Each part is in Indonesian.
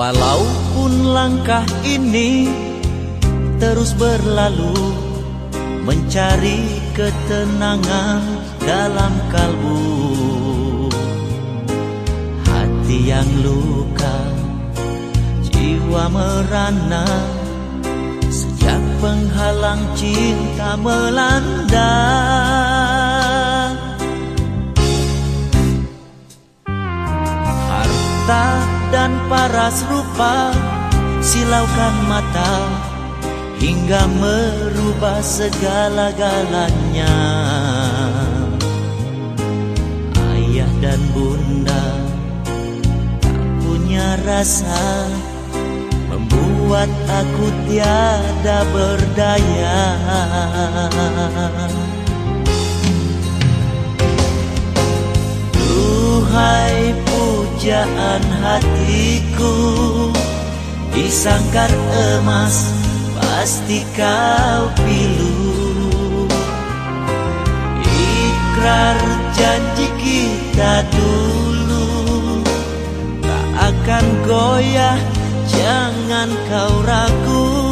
Walaupun langkah ini terus berlalu Mencari ketenangan dalam kalbu. Hati yang luka, jiwa merana Sejak penghalang cinta melanda paras rupa Silaukan mata hingga merubah segala-galanya. Ayah dan bunda tak punya rasa Membuat aku tiada berdaya. Duhai pujaan hatiku Disangkar emas pasti kau pilu. Ikrar janji kita dulu Tak akan goyah jangan kau ragu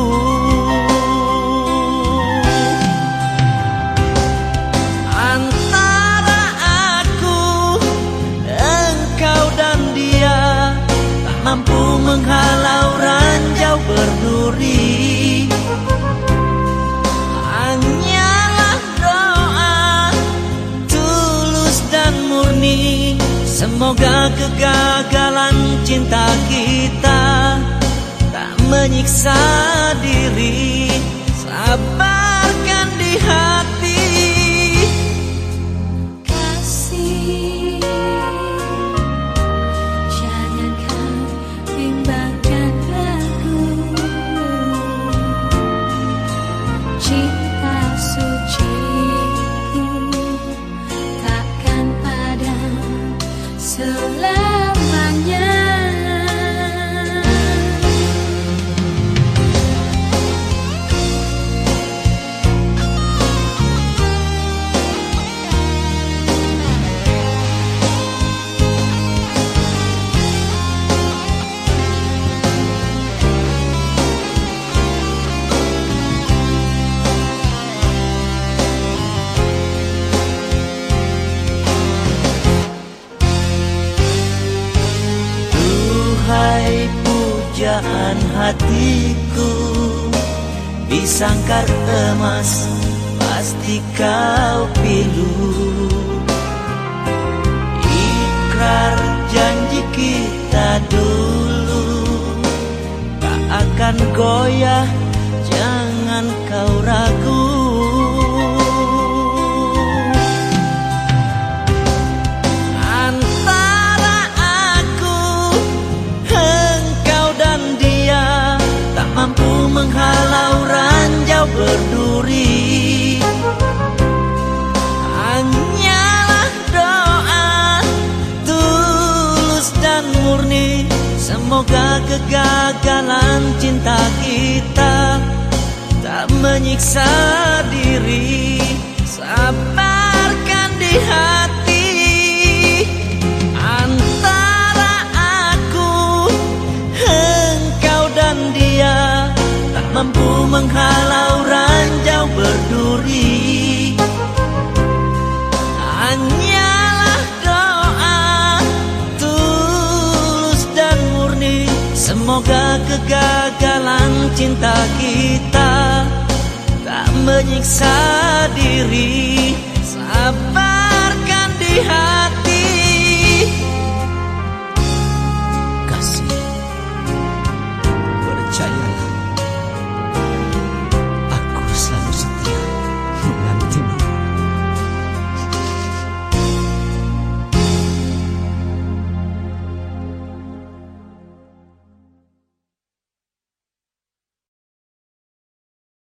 Semoga kegagalan cinta kita Tak menyiksa diri hatiku. Disangkar emas pasti kau pilu. Ikrar janji kita dulu. Tak akan goyah menghalau ranjau berduri. Hanyalah doa tulus dan murni. Semoga kegagalan cinta kita Tak menyiksa diri menghalau ranjau berduri. Hanyalah doa tulus dan murni. Semoga kegagalan cinta kita Tak menyiksa diri. Sabarkan di hati